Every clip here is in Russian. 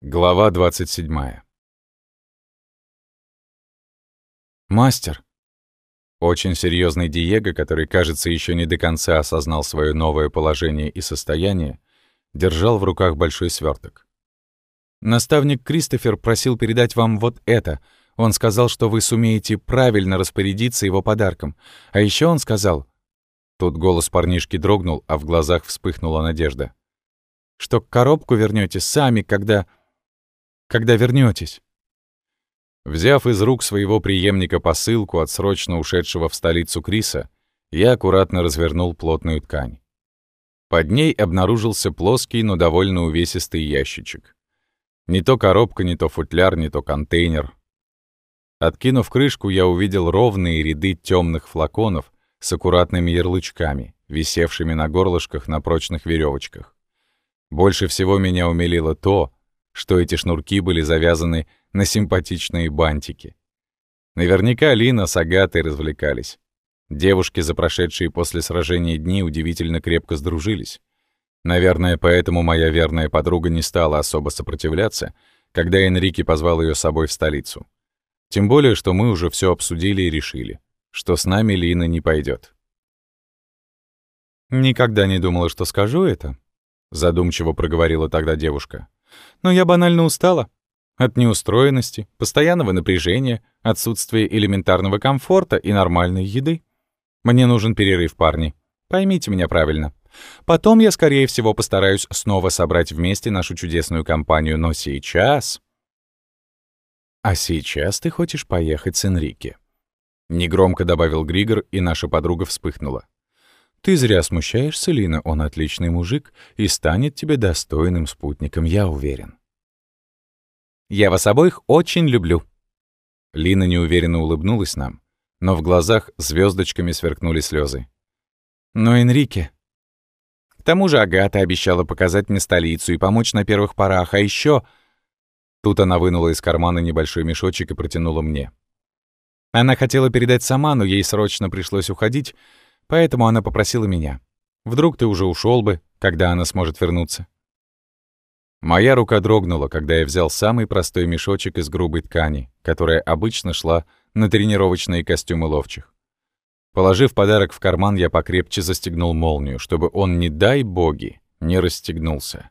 Глава 27. «Мастер!» Очень серьезный Диего, который, кажется, еще не до конца осознал свое новое положение и состояние, держал в руках большой сверток. «Наставник Кристофер просил передать вам вот это. Он сказал, что вы сумеете правильно распорядиться его подарком. А еще он сказал...» Тут голос парнишки дрогнул, а в глазах вспыхнула надежда. «Что коробку вернете сами, когда...» когда вернетесь. Взяв из рук своего преемника посылку от срочно ушедшего в столицу Криса, я аккуратно развернул плотную ткань. Под ней обнаружился плоский, но довольно увесистый ящичек. Не то коробка, не то футляр, не то контейнер. Откинув крышку, я увидел ровные ряды темных флаконов с аккуратными ярлычками, висевшими на горлышках на прочных веревочках. Больше всего меня умилило то, что эти шнурки были завязаны на симпатичные бантики. Наверняка Лина с Агатой развлекались. Девушки, за прошедшие после сражения дни, удивительно крепко сдружились. Наверное, поэтому моя верная подруга не стала особо сопротивляться, когда Энрике позвал ее с собой в столицу. Тем более, что мы уже все обсудили и решили, что с нами Лина не пойдет. «Никогда не думала, что скажу это», — задумчиво проговорила тогда девушка. Но я банально устала. От неустроенности, постоянного напряжения, отсутствия элементарного комфорта и нормальной еды. Мне нужен перерыв, парни. Поймите меня правильно. Потом я, скорее всего, постараюсь снова собрать вместе нашу чудесную компанию, но сейчас... А сейчас ты хочешь поехать с Энрике. Негромко добавил Григор, и наша подруга вспыхнула. Ты зря смущаешься, Лина, он отличный мужик и станет тебе достойным спутником, я уверен. Я вас обоих очень люблю. Лина неуверенно улыбнулась нам, но в глазах звездочками сверкнули слезы. Но Энрике... К тому же Агата обещала показать мне столицу и помочь на первых порах, а еще... Тут она вынула из кармана небольшой мешочек и протянула мне. Она хотела передать сама, но ей срочно пришлось уходить, Поэтому она попросила меня. Вдруг ты уже ушел бы, когда она сможет вернуться. Моя рука дрогнула, когда я взял самый простой мешочек из грубой ткани, которая обычно шла на тренировочные костюмы ловчих. Положив подарок в карман, я покрепче застегнул молнию, чтобы он, не дай боги, не расстегнулся.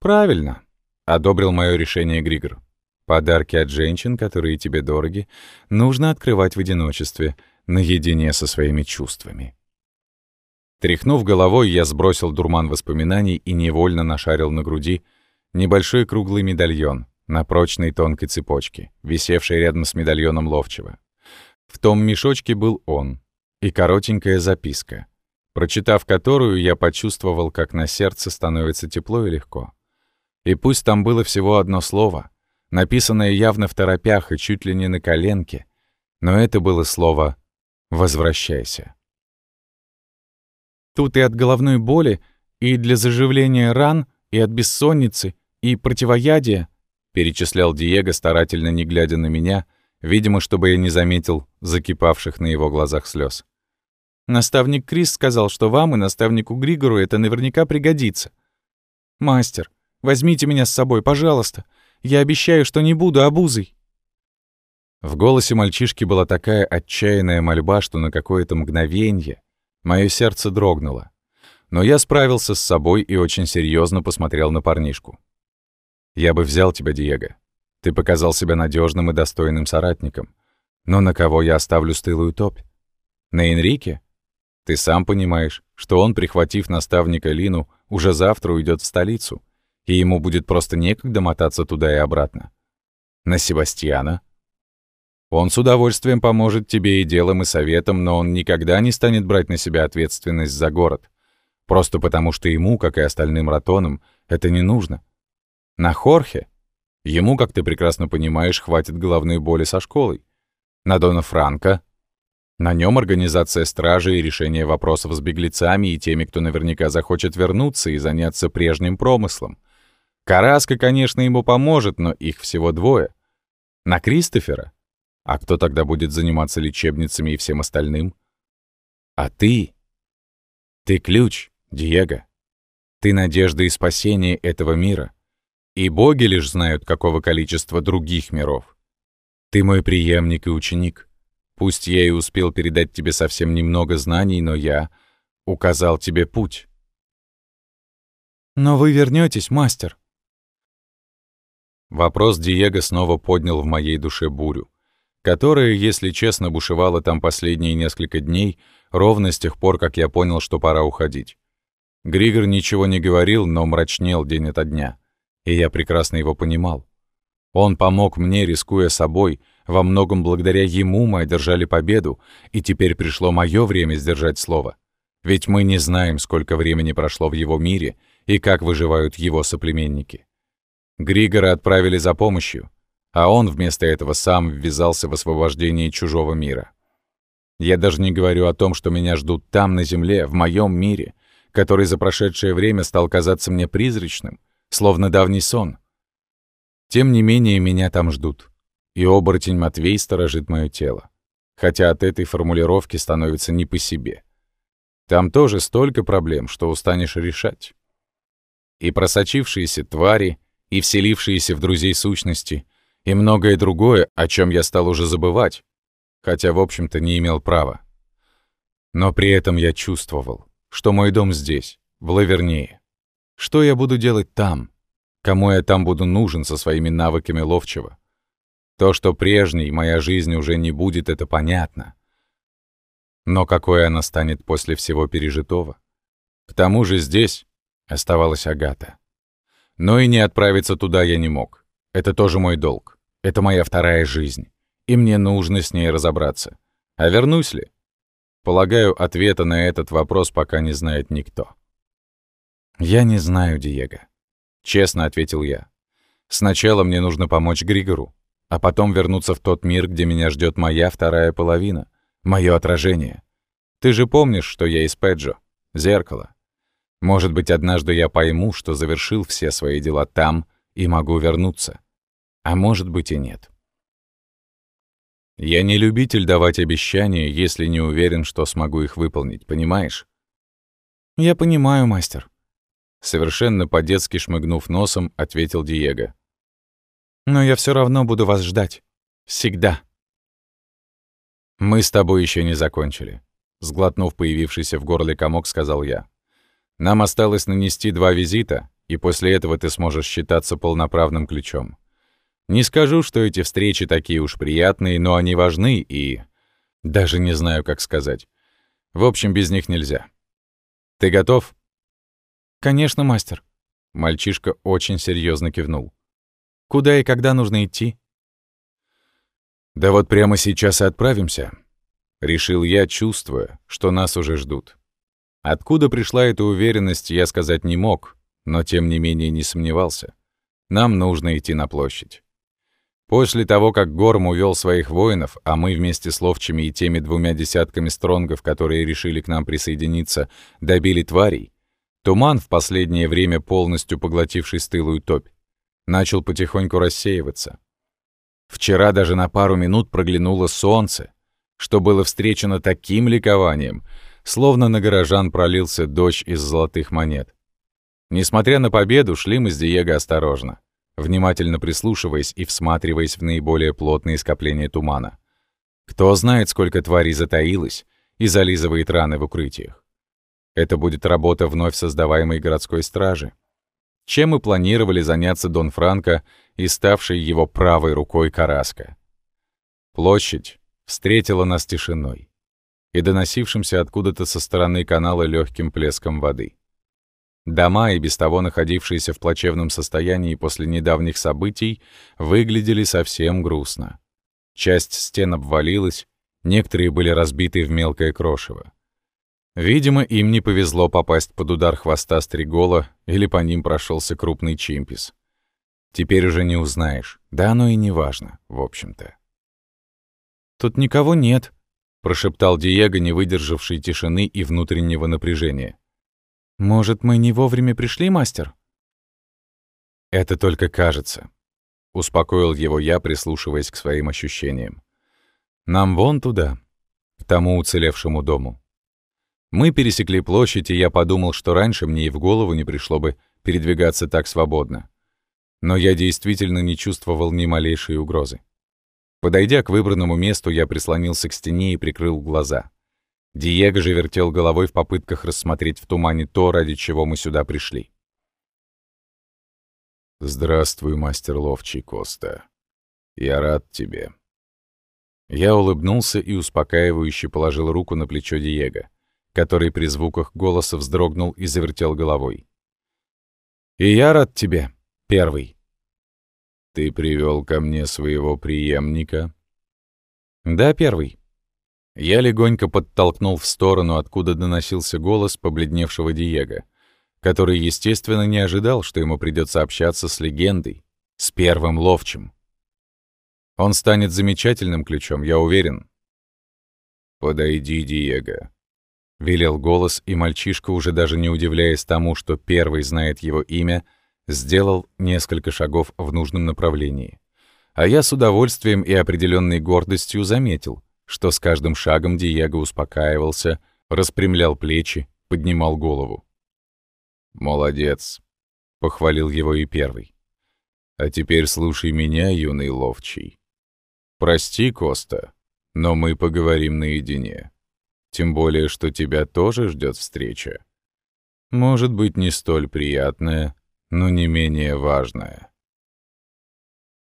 «Правильно», — одобрил мое решение Григор. «Подарки от женщин, которые тебе дороги, нужно открывать в одиночестве, наедине со своими чувствами. Тряхнув головой, я сбросил дурман воспоминаний и невольно нашарил на груди небольшой круглый медальон на прочной тонкой цепочке, висевшей рядом с медальоном ловчего. В том мешочке был он и коротенькая записка, прочитав которую, я почувствовал, как на сердце становится тепло и легко. И пусть там было всего одно слово, написанное явно в торопях и чуть ли не на коленке, но это было слово Возвращайся. Тут и от головной боли, и для заживления ран, и от бессонницы, и противоядия, перечислял Диего, старательно не глядя на меня, видимо, чтобы я не заметил закипавших на его глазах слез. Наставник Крис сказал, что вам и наставнику Григору это наверняка пригодится. Мастер, возьмите меня с собой, пожалуйста. Я обещаю, что не буду обузой. В голосе мальчишки была такая отчаянная мольба, что на какое-то мгновенье мое сердце дрогнуло. Но я справился с собой и очень серьезно посмотрел на парнишку. «Я бы взял тебя, Диего. Ты показал себя надежным и достойным соратником. Но на кого я оставлю стылую топь? На Энрике? Ты сам понимаешь, что он, прихватив наставника Лину, уже завтра уйдет в столицу, и ему будет просто некогда мотаться туда и обратно. На Себастьяна? Он с удовольствием поможет тебе и делом, и советом, но он никогда не станет брать на себя ответственность за город. Просто потому, что ему, как и остальным ратонам, это не нужно. На Хорхе ему, как ты прекрасно понимаешь, хватит головной боли со школой. На Дона Франко на нем организация стражи и решение вопросов с беглецами и теми, кто наверняка захочет вернуться и заняться прежним промыслом. Караска, конечно, ему поможет, но их всего двое. На Кристофера а кто тогда будет заниматься лечебницами и всем остальным? А ты? Ты ключ, Диего. Ты надежда и спасение этого мира. И боги лишь знают, какого количества других миров. Ты мой преемник и ученик. Пусть я и успел передать тебе совсем немного знаний, но я указал тебе путь. Но вы вернетесь, мастер. Вопрос Диего снова поднял в моей душе бурю, которая, если честно, бушевала там последние несколько дней, ровно с тех пор, как я понял, что пора уходить. Григор ничего не говорил, но мрачнел день ото дня, и я прекрасно его понимал. Он помог мне, рискуя собой, во многом благодаря ему мы одержали победу, и теперь пришло мое время сдержать слово. Ведь мы не знаем, сколько времени прошло в его мире и как выживают его соплеменники. Григора отправили за помощью, а он вместо этого сам ввязался в освобождение чужого мира. Я даже не говорю о том, что меня ждут там, на земле, в моем мире, который за прошедшее время стал казаться мне призрачным, словно давний сон. Тем не менее, меня там ждут, и оборотень Матвей сторожит мое тело, хотя от этой формулировки становится не по себе. Там тоже столько проблем, что устанешь решать. И просочившиеся твари, и вселившиеся в друзей сущности, и многое другое, о чем я стал уже забывать, хотя, в общем-то, не имел права. Но при этом я чувствовал, что мой дом здесь, в Лавернее. Что я буду делать там? Кому я там буду нужен со своими навыками ловчего? То, что прежней моя жизнь уже не будет, это понятно. Но какой она станет после всего пережитого? К тому же здесь оставалась Агата. Но и не отправиться туда я не мог. Это тоже мой долг. Это моя вторая жизнь. И мне нужно с ней разобраться. А вернусь ли? Полагаю, ответа на этот вопрос пока не знает никто. «Я не знаю, Диего», — честно ответил я. «Сначала мне нужно помочь Григору, а потом вернуться в тот мир, где меня ждет моя вторая половина, мое отражение. Ты же помнишь, что я из Педжо, зеркало. Может быть, однажды я пойму, что завершил все свои дела там и могу вернуться. А может быть и нет. Я не любитель давать обещания, если не уверен, что смогу их выполнить, понимаешь? Я понимаю, мастер. Совершенно по-детски шмыгнув носом, ответил Диего. Но я все равно буду вас ждать. Всегда. Мы с тобой еще не закончили. Сглотнув появившийся в горле комок, сказал я. Нам осталось нанести два визита, и после этого ты сможешь считаться полноправным ключом. Не скажу, что эти встречи такие уж приятные, но они важны и... Даже не знаю, как сказать. В общем, без них нельзя. Ты готов? Конечно, мастер. Мальчишка очень серьезно кивнул. Куда и когда нужно идти? Да вот прямо сейчас и отправимся. Решил я, чувствуя, что нас уже ждут. Откуда пришла эта уверенность, я сказать не мог, но тем не менее не сомневался. Нам нужно идти на площадь. После того, как Горм увел своих воинов, а мы вместе с ловчими и теми двумя десятками стронгов, которые решили к нам присоединиться, добили тварей, туман, в последнее время полностью поглотивший стылую топь, начал потихоньку рассеиваться. Вчера даже на пару минут проглянуло солнце, что было встречено таким ликованием, словно на горожан пролился дождь из золотых монет. Несмотря на победу, шли мы с Диего осторожно внимательно прислушиваясь и всматриваясь в наиболее плотные скопления тумана. Кто знает, сколько тварей затаилось и зализывает раны в укрытиях. Это будет работа вновь создаваемой городской стражи. Чем мы планировали заняться Дон Франко и ставшей его правой рукой Караска. Площадь встретила нас тишиной и доносившимся откуда-то со стороны канала легким плеском воды. Дома, и без того находившиеся в плачевном состоянии после недавних событий, выглядели совсем грустно. Часть стен обвалилась, некоторые были разбиты в мелкое крошево. Видимо, им не повезло попасть под удар хвоста стригола или по ним прошелся крупный чимпис. Теперь уже не узнаешь, да оно и не важно, в общем-то. «Тут никого нет», — прошептал Диего, не выдержавший тишины и внутреннего напряжения. «Может, мы не вовремя пришли, мастер?» «Это только кажется», — успокоил его я, прислушиваясь к своим ощущениям. «Нам вон туда, к тому уцелевшему дому». Мы пересекли площадь, и я подумал, что раньше мне и в голову не пришло бы передвигаться так свободно. Но я действительно не чувствовал ни малейшей угрозы. Подойдя к выбранному месту, я прислонился к стене и прикрыл глаза. Диего же вертел головой в попытках рассмотреть в тумане то, ради чего мы сюда пришли. «Здравствуй, мастер ловчий Коста. Я рад тебе». Я улыбнулся и успокаивающе положил руку на плечо Диего, который при звуках голоса вздрогнул и завертел головой. «И я рад тебе, первый». «Ты привел ко мне своего преемника?» «Да, первый». Я легонько подтолкнул в сторону, откуда доносился голос побледневшего Диего — который, естественно, не ожидал, что ему придется общаться с легендой, с первым ловчим. Он станет замечательным ключом, я уверен. «Подойди, Диего», — велел голос, и мальчишка, уже даже не удивляясь тому, что первый знает его имя, сделал несколько шагов в нужном направлении. А я с удовольствием и определенной гордостью заметил, что с каждым шагом Диего успокаивался, распрямлял плечи, поднимал голову. «Молодец», — похвалил его и первый. «А теперь слушай меня, юный ловчий. Прости, Коста, но мы поговорим наедине. Тем более, что тебя тоже ждет встреча. Может быть, не столь приятная, но не менее важная».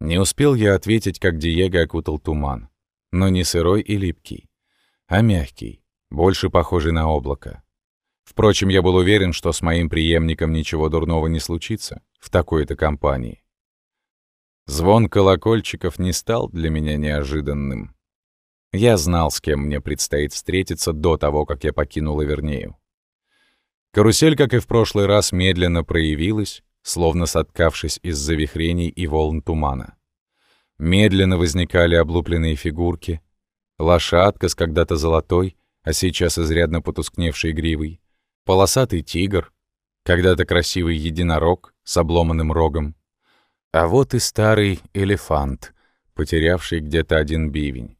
Не успел я ответить, как Диего окутал туман, но не сырой и липкий, а мягкий, больше похожий на облако. Впрочем, я был уверен, что с моим преемником ничего дурного не случится в такой-то компании. Звон колокольчиков не стал для меня неожиданным. Я знал, с кем мне предстоит встретиться до того, как я покинул Эвернею. Карусель, как и в прошлый раз, медленно проявилась, словно соткавшись из завихрений и волн тумана. Медленно возникали облупленные фигурки, лошадка с когда-то золотой, а сейчас изрядно потускневшей гривой, полосатый тигр, когда-то красивый единорог с обломанным рогом, а вот и старый элефант, потерявший где-то один бивень.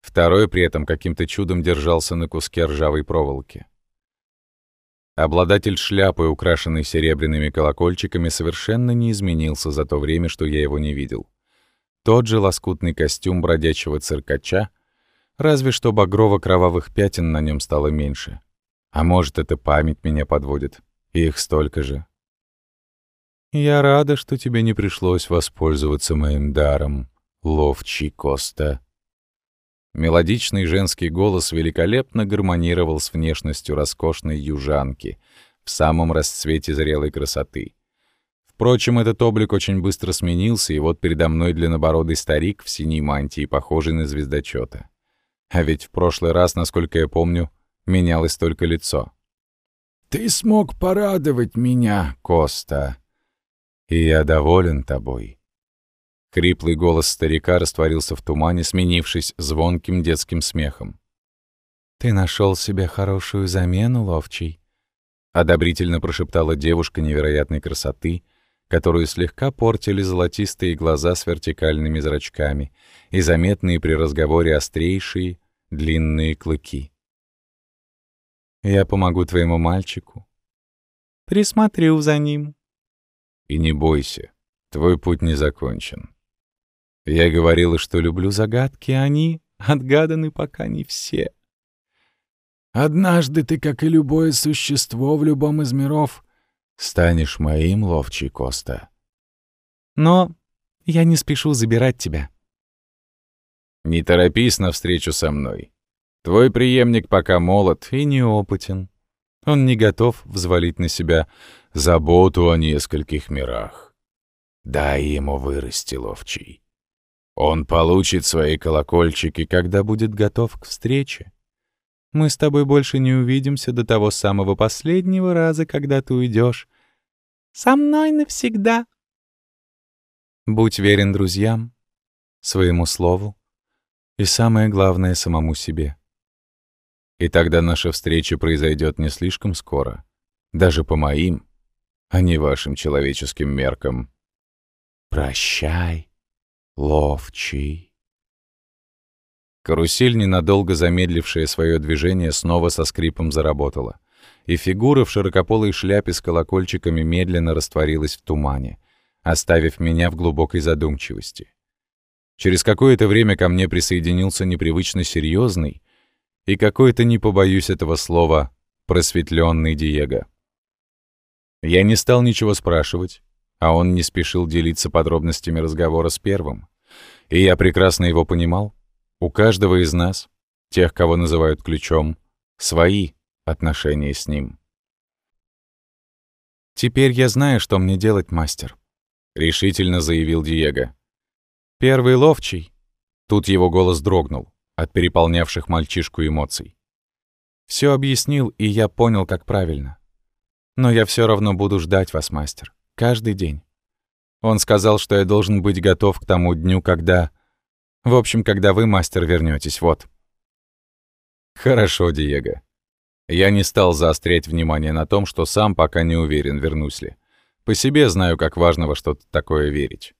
Второй при этом каким-то чудом держался на куске ржавой проволоки. Обладатель шляпы, украшенной серебряными колокольчиками, совершенно не изменился за то время, что я его не видел. Тот же лоскутный костюм бродячего циркача, разве что багрово-кровавых пятен на нем стало меньше — а может, это память меня подводит. Их столько же. Я рада, что тебе не пришлось воспользоваться моим даром, ловчий Коста. Мелодичный женский голос великолепно гармонировал с внешностью роскошной южанки в самом расцвете зрелой красоты. Впрочем, этот облик очень быстро сменился, и вот передо мной длиннобородый старик в синей мантии, похожий на звездочета. А ведь в прошлый раз, насколько я помню, менялось только лицо. «Ты смог порадовать меня, Коста, и я доволен тобой». Хриплый голос старика растворился в тумане, сменившись звонким детским смехом. «Ты нашел себе хорошую замену, ловчий?» — одобрительно прошептала девушка невероятной красоты, которую слегка портили золотистые глаза с вертикальными зрачками и заметные при разговоре острейшие длинные клыки. Я помогу твоему мальчику. Присмотрю за ним. И не бойся, твой путь не закончен. Я говорила, что люблю загадки, а они отгаданы пока не все. Однажды ты, как и любое существо в любом из миров, станешь моим, ловчий Коста. Но я не спешу забирать тебя. Не торопись навстречу со мной. Твой преемник пока молод и неопытен. Он не готов взвалить на себя заботу о нескольких мирах. Дай ему вырасти, ловчий. Он получит свои колокольчики, когда будет готов к встрече. Мы с тобой больше не увидимся до того самого последнего раза, когда ты уйдешь. Со мной навсегда. Будь верен друзьям, своему слову и, самое главное, самому себе. И тогда наша встреча произойдет не слишком скоро. Даже по моим, а не вашим человеческим меркам. Прощай, ловчий. Карусель, ненадолго замедлившая свое движение, снова со скрипом заработала, и фигура в широкополой шляпе с колокольчиками медленно растворилась в тумане, оставив меня в глубокой задумчивости. Через какое-то время ко мне присоединился непривычно серьезный и какой-то, не побоюсь этого слова, просветленный Диего. Я не стал ничего спрашивать, а он не спешил делиться подробностями разговора с первым. И я прекрасно его понимал. У каждого из нас, тех, кого называют ключом, свои отношения с ним. «Теперь я знаю, что мне делать, мастер», — решительно заявил Диего. «Первый ловчий». Тут его голос дрогнул от переполнявших мальчишку эмоций. Все объяснил, и я понял, как правильно. Но я все равно буду ждать вас, мастер. Каждый день. Он сказал, что я должен быть готов к тому дню, когда... В общем, когда вы, мастер, вернетесь, вот. Хорошо, Диего. Я не стал заострять внимание на том, что сам пока не уверен, вернусь ли. По себе знаю, как важно во что-то такое верить.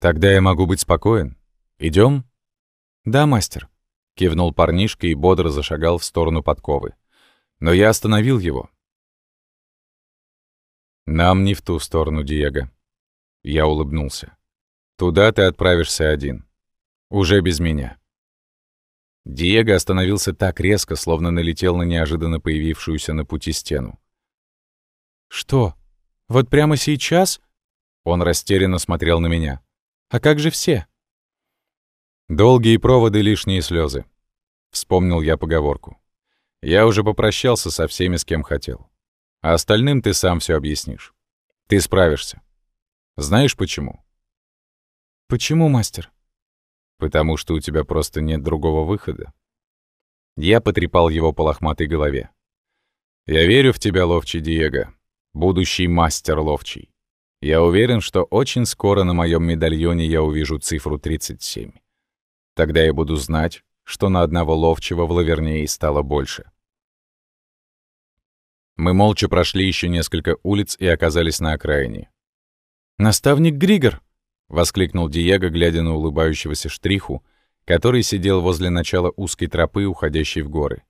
Тогда я могу быть спокоен. Идем? Да, мастер. Кивнул парнишка и бодро зашагал в сторону подковы. Но я остановил его. Нам не в ту сторону, Диего. Я улыбнулся. Туда ты отправишься один. Уже без меня. Диего остановился так резко, словно налетел на неожиданно появившуюся на пути стену. «Что? Вот прямо сейчас?» Он растерянно смотрел на меня. «А как же все?» «Долгие проводы, лишние слезы. Вспомнил я поговорку. «Я уже попрощался со всеми, с кем хотел. А остальным ты сам все объяснишь. Ты справишься. Знаешь почему?» «Почему, мастер?» «Потому что у тебя просто нет другого выхода». Я потрепал его по лохматой голове. «Я верю в тебя, ловчий Диего, будущий мастер ловчий. Я уверен, что очень скоро на моем медальоне я увижу цифру 37. Тогда я буду знать, что на одного ловчего в Лавернее стало больше. Мы молча прошли еще несколько улиц и оказались на окраине. «Наставник Григор!» — воскликнул Диего, глядя на улыбающегося штриху, который сидел возле начала узкой тропы, уходящей в горы.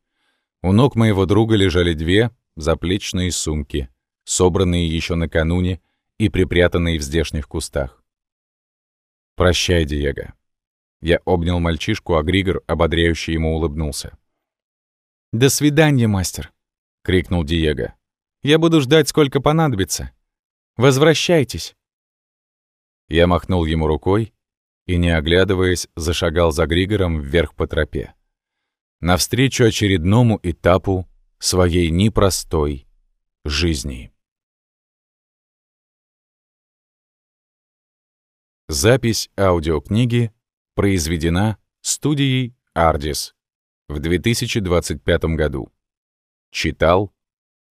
У ног моего друга лежали две заплечные сумки, собранные еще накануне и припрятанные в здешних кустах. «Прощай, Диего». Я обнял мальчишку, а Григор ободряюще ему улыбнулся. «До свидания, мастер!» — крикнул Диего. «Я буду ждать, сколько понадобится. Возвращайтесь!» Я махнул ему рукой и, не оглядываясь, зашагал за Григором вверх по тропе. Навстречу очередному этапу своей непростой жизни. Запись аудиокниги произведена студией «Ардис» в 2025 году. Читал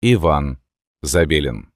Иван Забелин.